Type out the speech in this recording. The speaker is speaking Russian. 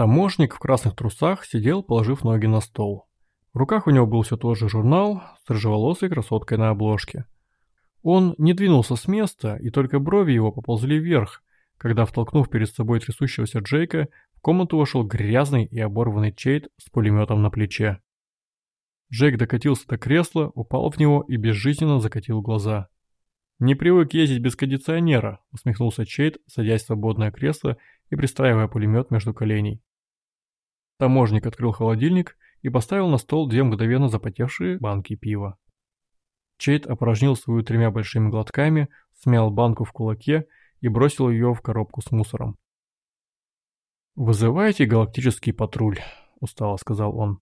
Таможник в красных трусах сидел, положив ноги на стол. В руках у него был все тот же журнал с рыжеволосой красоткой на обложке. Он не двинулся с места, и только брови его поползли вверх, когда, втолкнув перед собой трясущегося Джейка, в комнату вошел грязный и оборванный Чейт с пулеметом на плече. Джейк докатился до кресла, упал в него и безжизненно закатил глаза. «Не привык ездить без кондиционера», — усмехнулся Чейт, садясь в свободное кресло и пристраивая пулемет между коленей. Таможник открыл холодильник и поставил на стол две мгновенно запотевшие банки пива. Чейт опорожнил свою тремя большими глотками, смял банку в кулаке и бросил ее в коробку с мусором. «Вызывайте галактический патруль», — устало сказал он.